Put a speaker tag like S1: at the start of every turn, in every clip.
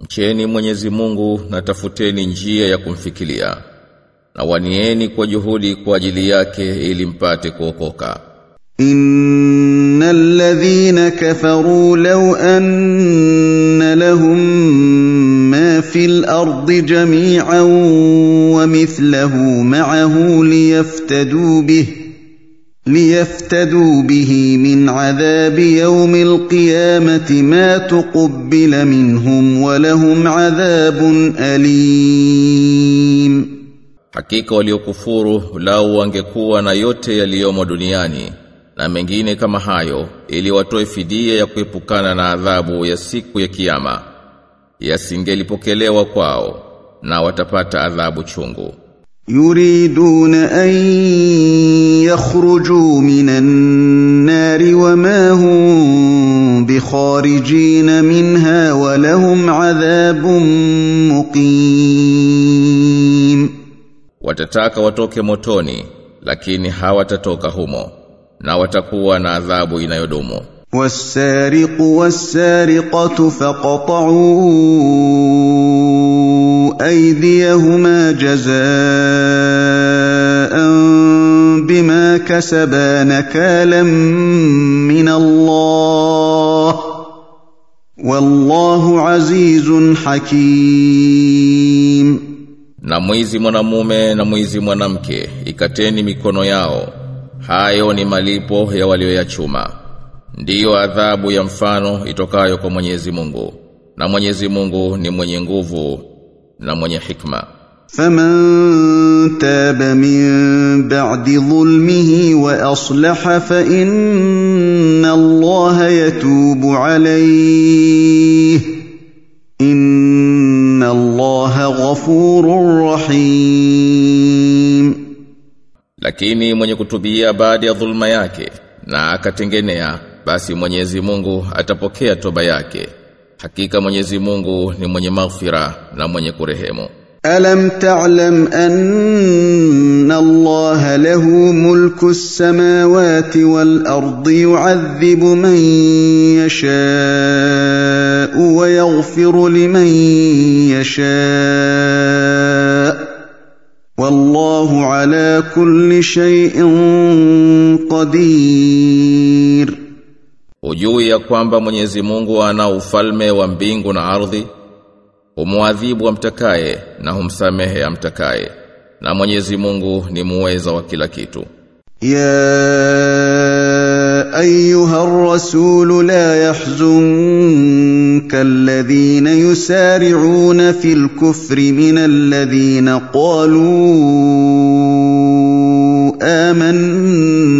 S1: mcheni Mwenyezi Mungu na tafuteni njia ya kumfikilia. na wanieni kwa juhudi kwa ajili yake ili mpate kuokoka
S2: innal ladhina kafaru law anna lahum ma fil ardi jami'an wa mithluhu ma'ahu liyaftadu bihi ليفتدوا به من عذاب يوم القيامه ما تقبل منهم ولهم عذاب اليم
S1: Hakika waliokufuru lau wangekuwa na yote yaliyomo duniani na mengine kama hayo ili watoe fidia ya kuepukana na adhabu ya siku ya kiyama yasingelipokelewa kwao na watapata adhabu chungu.
S2: يريدون أن يخرجوا من النار وما هم بخارجين منها ولهم عذاب مقيم
S1: Watataka watoke motoni lakini hawatatoka humo na watakuwa na adhabu inayodumu.
S2: والسارق والسارقة فقطعوا أيديهما جزاء بما كسبا نكالا من الله والله عزيز حكيم
S1: Na mwizi mwanamume na mwizi mwanamke ikateni mikono yao. Hayo ni malipo ya walioyachuma. Ndiyo adhabu ya mfano itokayo kwa Mwenyezi Mungu. Na Mwenyezi Mungu ni mwenye nguvu na mwenye hikma.
S2: Faman taba min ba'di dhulmihi wa aslaha fa inna allaha yatubu alayhi. Inna allaha ghafurur rahim.
S1: Lakini mwenye kutubia baada ya dhulma yake na akatengenea basi Mwenyezi Mungu atapokea toba yake. Hakika Mwenyezi Mungu ni mwenye maghfira na mwenye kurehemu.
S2: الم تعلم ان الله له ملك السماوات والارض يعذب من يشاء ويغفر لمن يشاء والله على كل شيء قدير
S1: Ujui ya kwamba Mwenyezi Mungu ana ufalme wa mbingu na ardhi, humwadhibu amtakaye na humsamehe amtakaye. Na Mwenyezi Mungu ni muweza wa kila kitu.
S2: Ya ayuha ar-rasul la yahzunka alladhina yusari'una fil kufri min alladhina qalu amanna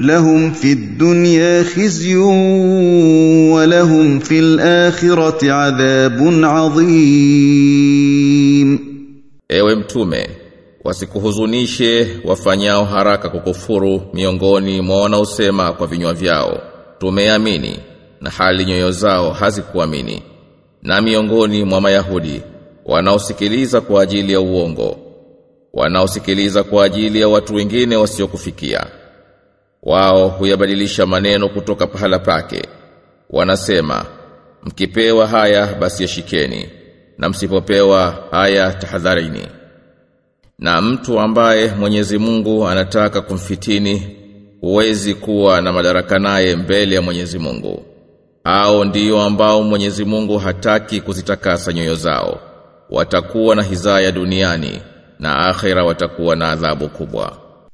S2: لهم في الدنيا خزي ولهم في الاخره عذاب عظيم
S1: Ewe mtume, wasikuhuzunishe wafanyao haraka kukufuru miongoni mwa wanaosema kwa vinywa vyao, tumeamini na hali nyoyo zao hazikuamini. Na miongoni mwa Mayahudi
S3: wanaosikiliza kwa ajili ya uongo wanaosikiliza kwa ajili ya watu wengine wasiokufikia wao huyabadilisha maneno kutoka pahala pake. Wanasema mkipewa haya basi yashikeni na msipopewa haya tahadharini. Na mtu ambaye Mwenyezi Mungu anataka kumfitini huwezi kuwa na madaraka naye mbele ya Mwenyezi Mungu. Hao ndiyo ambao Mwenyezi Mungu hataki kuzitakasa nyoyo zao. Watakuwa na hizaya duniani na akhera watakuwa na adhabu kubwa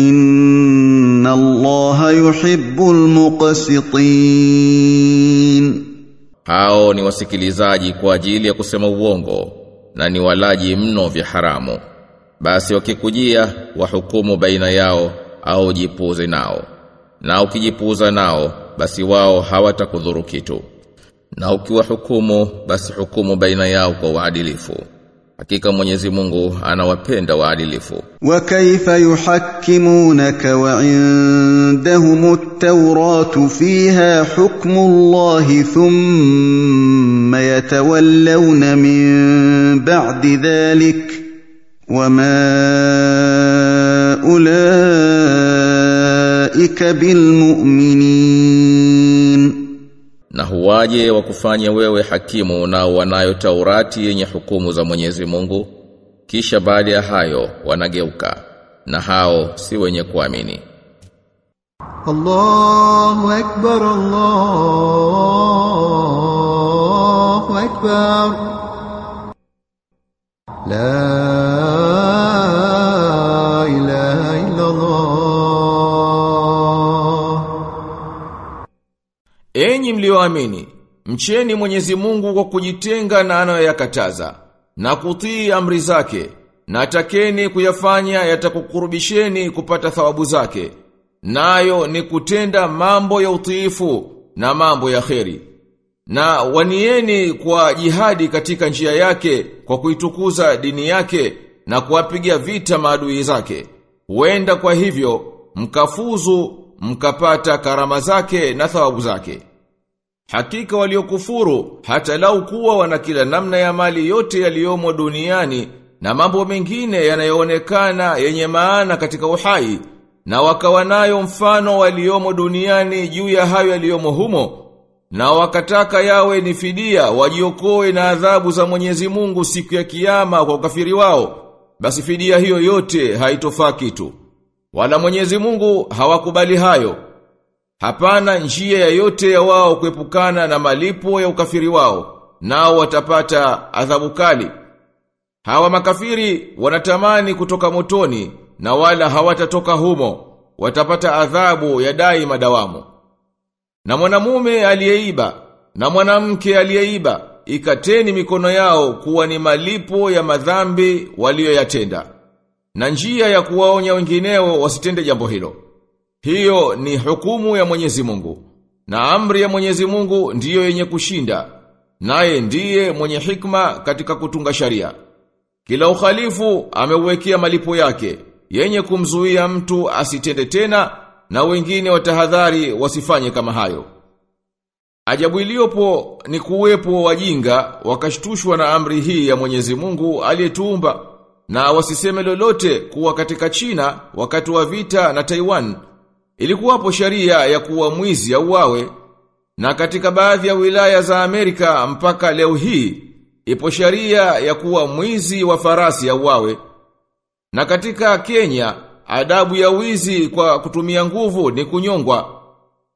S2: Inna Allah yuhibbul muqsitin.
S3: Hao ni wasikilizaji kwa ajili ya kusema uongo na ni walaji mno vya haramu. Basi wakikujia wahukumu baina yao au jipuze nao. Na ukijipuza nao basi wao hawatakudhuru kitu. Na ukiwahukumu basi hukumu baina yao kwa uadilifu. hakika Mwenyezi Mungu anawapenda waadilifu
S2: وكيف يحكمونك وعندهم التوراة فيها حكم الله ثم يتولون من بعد ذلك وما أولئك بالمؤمنين
S3: na huwaje wakufanye wewe hakimu na wanayo Taurati yenye hukumu za Mwenyezi Mungu? Kisha baada ya hayo wanageuka na hao si wenye kuamini.
S4: Allahu akbar Allahu akbar. La
S1: Enyi mlioamini, mcheni Mwenyezi Mungu kwa kujitenga na anayoyakataza na kutii amri zake, na takeni kuyafanya yatakukurubisheni kupata thawabu zake. Nayo ni kutenda mambo ya utiifu na mambo ya kheri. Na wanieni kwa jihadi katika njia yake kwa kuitukuza dini yake na kuwapiga vita maadui zake. Huenda kwa hivyo mkafuzu mkapata karama zake na thawabu zake. Hakika waliokufuru hata lau kuwa wana kila namna ya mali yote yaliyomo duniani na mambo mengine yanayoonekana yenye maana katika uhai na wakawa nayo mfano waliomo duniani juu ya hayo yaliyomo humo na wakataka yawe ni fidia wajiokoe na adhabu za Mwenyezi Mungu siku ya kiyama kwa ukafiri wao basi fidia hiyo yote haitofaa kitu. Wala Mwenyezi Mungu hawakubali hayo Hapana njia yoyote ya wao kuepukana na malipo ya ukafiri wao, nao watapata adhabu kali. Hawa makafiri wanatamani kutoka motoni na wala hawatatoka humo, watapata adhabu ya dai madawamu. Na mwanamume aliyeiba na mwanamke aliyeiba, ikateni mikono yao kuwa ni malipo ya madhambi waliyoyatenda. Na njia ya kuwaonya wengineo wasitende jambo hilo. Hiyo ni hukumu ya Mwenyezi Mungu. Na amri ya Mwenyezi Mungu ndiyo yenye kushinda. Naye ndiye mwenye hikma katika kutunga sharia. Kila ukhalifu ameuwekea malipo yake, yenye kumzuia mtu asitende tena na wengine watahadhari wasifanye kama hayo. Ajabu iliyopo ni kuwepo wajinga wakashtushwa na amri hii ya Mwenyezi Mungu aliyetuumba na wasiseme lolote kuwa katika China wakati wa vita na Taiwan ilikuwapo sharia ya kuwa mwizi auawe na katika baadhi ya wilaya za Amerika mpaka leo hii ipo sharia ya kuwa mwizi wa farasi auawe. Na katika Kenya adabu ya wizi kwa kutumia nguvu ni kunyongwa.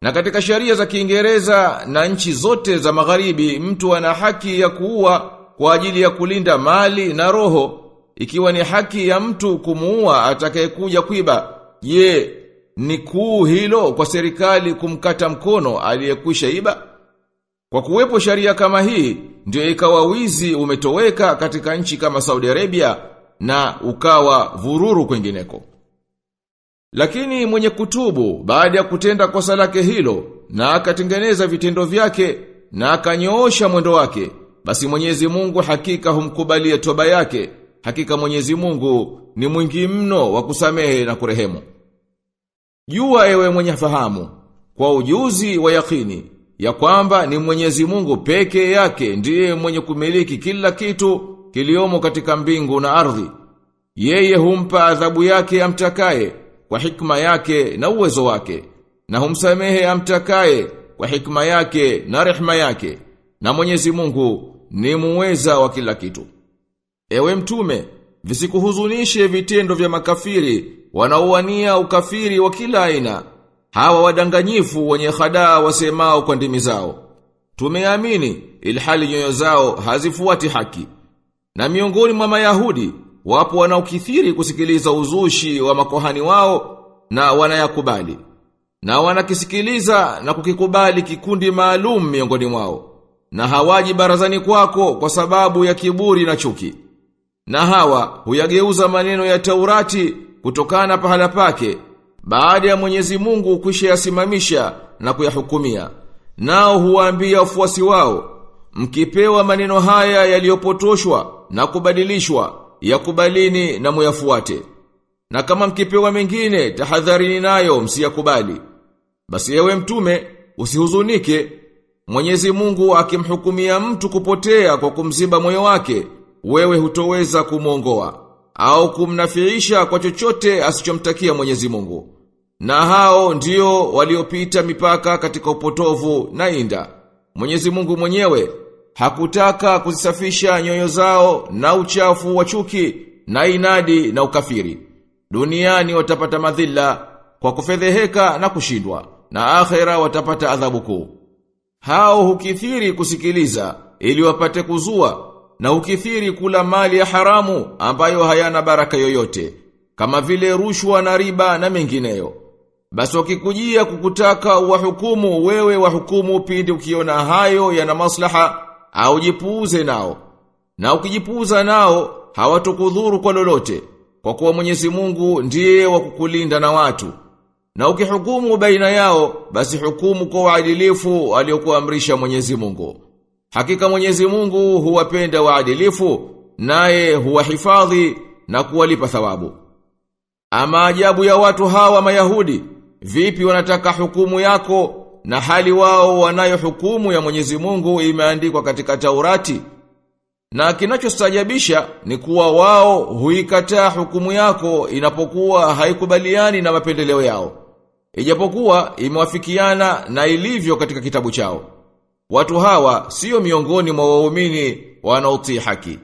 S1: Na katika sharia za Kiingereza na nchi zote za magharibi mtu ana haki ya kuua kwa ajili ya kulinda mali na roho ikiwa ni haki ya mtu kumuua atakayekuja kuiba. Je ni kuu hilo kwa serikali kumkata mkono aliyekwisha iba Kwa kuwepo sharia kama hii, ndio ikawa wizi umetoweka katika nchi kama Saudi Arabia na ukawa vururu kwingineko. Lakini mwenye kutubu baada ya kutenda kosa lake hilo na akatengeneza vitendo vyake na akanyoosha mwendo wake, basi Mwenyezi Mungu hakika humkubalia toba yake. Hakika Mwenyezi Mungu ni mwingi mno wa kusamehe na kurehemu. Jua ewe mwenye fahamu kwa ujuzi wa yakini ya kwamba ni Mwenyezi Mungu peke yake ndiye mwenye kumiliki kila kitu kiliomo katika mbingu na ardhi. Yeye humpa adhabu yake amtakaye kwa hikma yake na uwezo wake na humsamehe amtakaye kwa hikma yake na rehma yake na Mwenyezi Mungu ni muweza wa kila kitu. Ewe mtume, visikuhuzunishe vitendo vya makafiri wanaowania ukafiri wa kila aina. Hawa wadanganyifu wenye hadaa wasemao kwa ndimi zao. Tumeamini ilhali nyoyo zao hazifuati haki. Na miongoni mwa Mayahudi wapo wanaokithiri kusikiliza uzushi wa makohani wao na wanayakubali. Na wanakisikiliza na kukikubali kikundi maalum miongoni mwao. Na hawaji barazani kwako kwa sababu ya kiburi na chuki. Na hawa huyageuza maneno ya Taurati kutokana pahala pake baada ya Mwenyezi Mungu kwisha yasimamisha na kuyahukumia. Nao huwaambia wafuasi wao, mkipewa maneno haya yaliyopotoshwa na kubadilishwa, yakubalini na muyafuate. Na kama mkipewa mengine, tahadharini nayo msiyakubali. Basi ewe mtume, usihuzunike. Mwenyezi Mungu akimhukumia mtu kupotea kwa kumziba moyo wake, wewe hutoweza kumwongoa au kumnafiisha kwa chochote asichomtakia Mwenyezi Mungu. Na hao ndio waliopita mipaka katika upotovu na inda. Mwenyezi Mungu mwenyewe hakutaka kuzisafisha nyoyo zao na uchafu wa chuki na inadi na ukafiri. Duniani watapata madhila kwa kufedheheka na kushindwa na akhera watapata adhabu kuu. Hao hukithiri kusikiliza ili wapate kuzua na ukithiri kula mali ya haramu ambayo hayana baraka yoyote kama vile rushwa na riba na mengineyo. Basi wakikujia kukutaka wahukumu wewe wahukumu pindi ukiona hayo yana maslaha au jipuuze nao. Na ukijipuuza nao hawatokudhuru kwa lolote kwa kuwa Mwenyezi Mungu ndiye wa kukulinda na watu. Na ukihukumu baina yao basi hukumu kwa uadilifu aliyokuamrisha Mwenyezi Mungu. Hakika Mwenyezi Mungu huwapenda waadilifu naye huwahifadhi na kuwalipa thawabu. Ama ajabu ya watu hawa Mayahudi, vipi wanataka hukumu yako na hali wao wanayo hukumu ya Mwenyezi Mungu imeandikwa katika Taurati? Na kinachostajabisha ni kuwa wao huikataa hukumu yako inapokuwa haikubaliani na mapendeleo yao. Ijapokuwa imewafikiana na ilivyo katika kitabu chao. Watu hawa sio miongoni mwa waumini wanaotii haki.